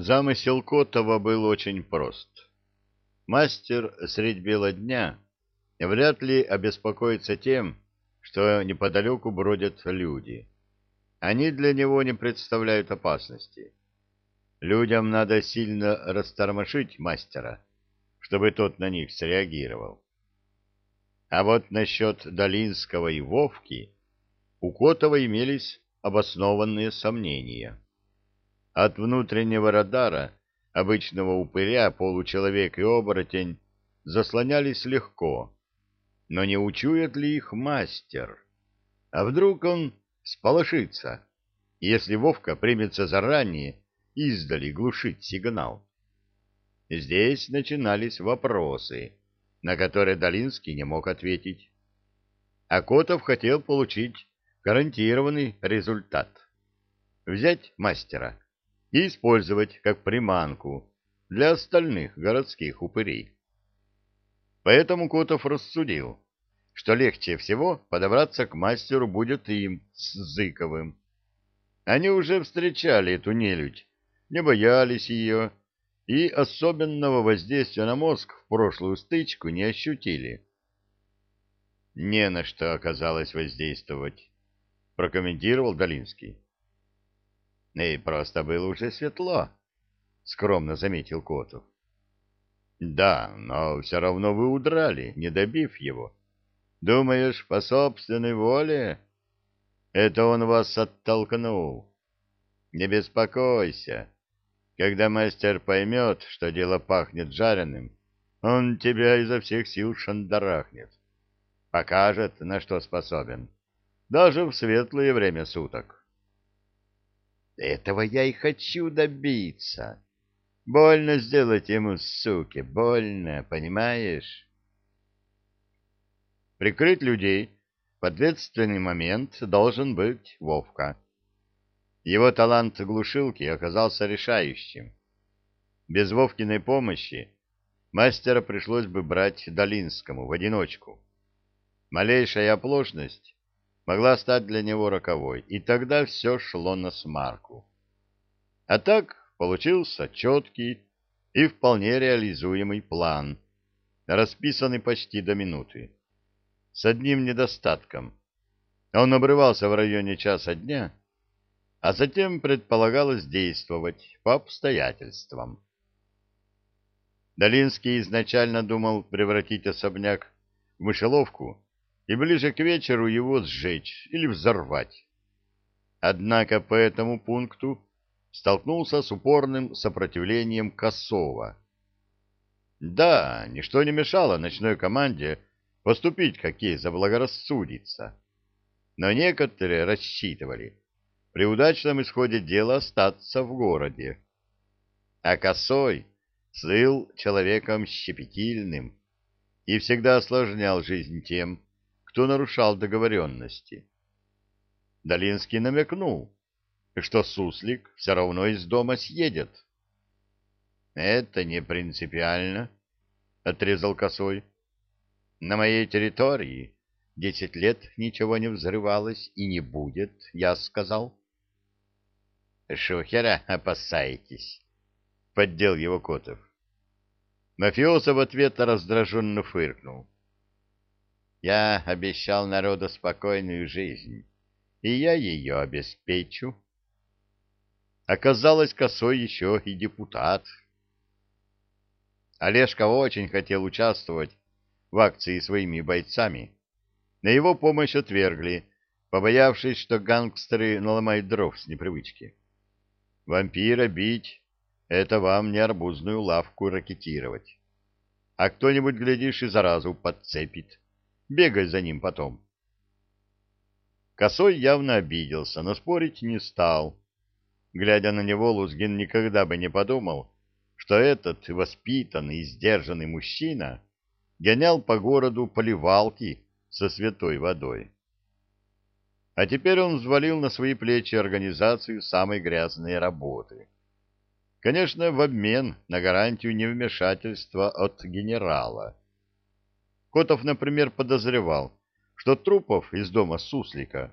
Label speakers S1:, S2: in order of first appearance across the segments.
S1: Замысел Котова был очень прост. Мастер средь бела дня вряд ли обеспокоится тем, что неподалеку бродят люди. Они для него не представляют опасности. Людям надо сильно растормошить мастера, чтобы тот на них среагировал. А вот насчет Долинского и Вовки у Котова имелись обоснованные сомнения. От внутреннего радара обычного упыря получеловек и оборотень заслонялись легко, но не учует ли их мастер? А вдруг он сполошится, если Вовка примется заранее издали глушить сигнал? Здесь начинались вопросы, на которые Долинский не мог ответить. А Котов хотел получить гарантированный результат. Взять мастера и использовать как приманку для остальных городских упырей. Поэтому Котов рассудил, что легче всего подобраться к мастеру будет им с Зыковым. Они уже встречали эту нелюдь, не боялись ее и особенного воздействия на мозг в прошлую стычку не ощутили. «Не на что оказалось воздействовать», — прокомментировал Долинский. И просто было уже светло, — скромно заметил Котов. — Да, но все равно вы удрали, не добив его. Думаешь, по собственной воле? Это он вас оттолкнул. Не беспокойся. Когда мастер поймет, что дело пахнет жареным, он тебя изо всех сил шандарахнет. Покажет, на что способен. Даже в светлое время суток. Этого я и хочу добиться. Больно сделать ему, суки, больно, понимаешь? Прикрыть людей в ответственный момент должен быть Вовка. Его талант глушилки оказался решающим. Без Вовкиной помощи мастера пришлось бы брать Долинскому в одиночку. Малейшая оплошность могла стать для него роковой, и тогда все шло на смарку. А так получился четкий и вполне реализуемый план, расписанный почти до минуты. С одним недостатком. Он обрывался в районе часа дня, а затем предполагалось действовать по обстоятельствам. Долинский изначально думал превратить особняк в мышеловку и ближе к вечеру его сжечь или взорвать. Однако по этому пункту столкнулся с упорным сопротивлением Косова. Да, ничто не мешало ночной команде поступить, как ей заблагорассудится. Но некоторые рассчитывали при удачном исходе дела остаться в городе. А Косой слыл человеком щепетильным и всегда осложнял жизнь тем, кто нарушал договоренности. Долинский намекнул, что суслик все равно из дома съедет. — Это не принципиально, — отрезал косой. — На моей территории десять лет ничего не взрывалось и не будет, я сказал. — Шухера опасаетесь, — поддел его Котов. Мафиоза в ответ раздраженно фыркнул. Я обещал народу спокойную жизнь, и я ее обеспечу. Оказалось, косой еще и депутат. Олежка очень хотел участвовать в акции своими бойцами. На его помощь отвергли, побоявшись, что гангстеры наломают дров с непривычки. Вампира бить — это вам не арбузную лавку ракетировать. А кто-нибудь, глядишь, и заразу подцепит. Бегай за ним потом. Косой явно обиделся, но спорить не стал. Глядя на него, Лузгин никогда бы не подумал, что этот воспитанный и сдержанный мужчина гонял по городу поливалки со святой водой. А теперь он взвалил на свои плечи организацию самой грязной работы. Конечно, в обмен на гарантию невмешательства от генерала. Котов, например, подозревал, что трупов из дома Суслика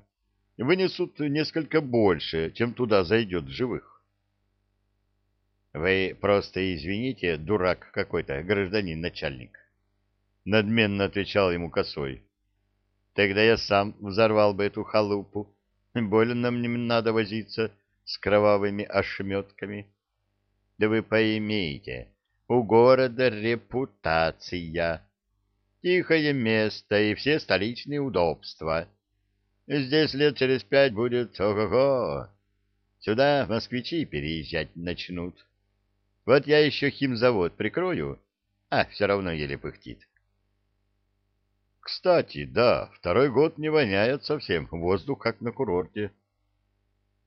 S1: вынесут несколько больше, чем туда зайдет живых. Вы просто извините, дурак какой-то, гражданин начальник. Надменно отвечал ему косой. Тогда я сам взорвал бы эту халупу. Больно мне надо возиться с кровавыми ошметками. Да вы поймите, у города репутация, тихое место и все столичные удобства. Здесь лет через пять будет ого-го. Сюда москвичи переезжать начнут. Вот я еще химзавод прикрою, а все равно еле пыхтит. Кстати, да, второй год не воняет совсем, воздух как на курорте.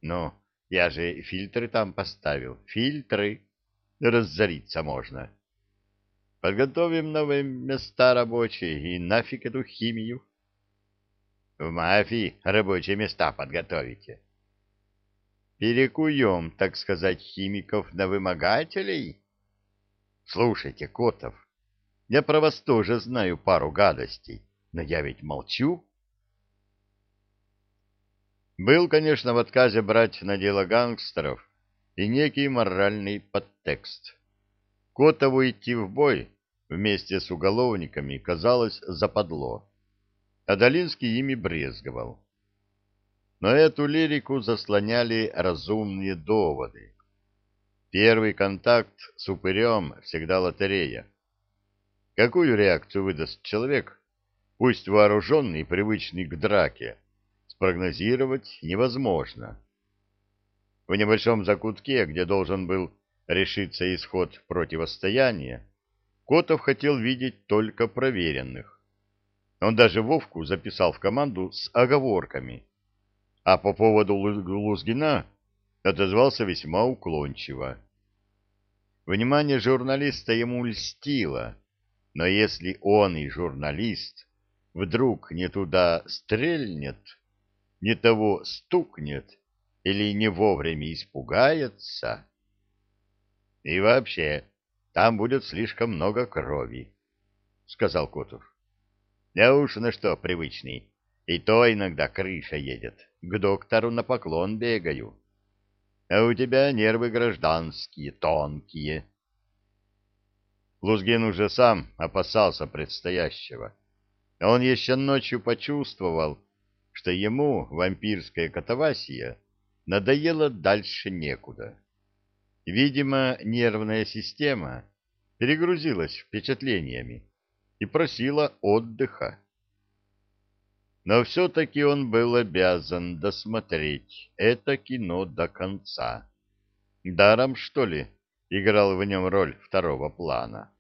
S1: Ну, я же фильтры там поставил, фильтры. Разориться можно. Подготовим новые места рабочие и нафиг эту химию. В мафии рабочие места подготовите. Перекуем, так сказать, химиков на вымогателей? Слушайте, Котов, я про вас тоже знаю пару гадостей, но я ведь молчу. Был, конечно, в отказе брать на дело гангстеров и некий моральный подтекст. Котову идти в бой вместе с уголовниками казалось западло, а Долинский ими брезговал. Но эту лирику заслоняли разумные доводы. Первый контакт с упырем всегда лотерея. Какую реакцию выдаст человек, пусть вооруженный и привычный к драке, спрогнозировать невозможно. В небольшом закутке, где должен был решиться исход противостояния, Котов хотел видеть только проверенных. Он даже Вовку записал в команду с оговорками — а по поводу Лузгина отозвался весьма уклончиво. Внимание журналиста ему льстило, но если он и журналист вдруг не туда стрельнет, не того стукнет или не вовремя испугается... И вообще, там будет слишком много крови, — сказал Котов. — Я уж на что привычный, и то иногда крыша едет к доктору на поклон бегаю. А у тебя нервы гражданские, тонкие. Лузгин уже сам опасался предстоящего. Он еще ночью почувствовал, что ему, вампирская катавасия, надоело дальше некуда. Видимо, нервная система перегрузилась впечатлениями и просила отдыха но все-таки он был обязан досмотреть это кино до конца. Даром, что ли, играл в нем роль второго плана.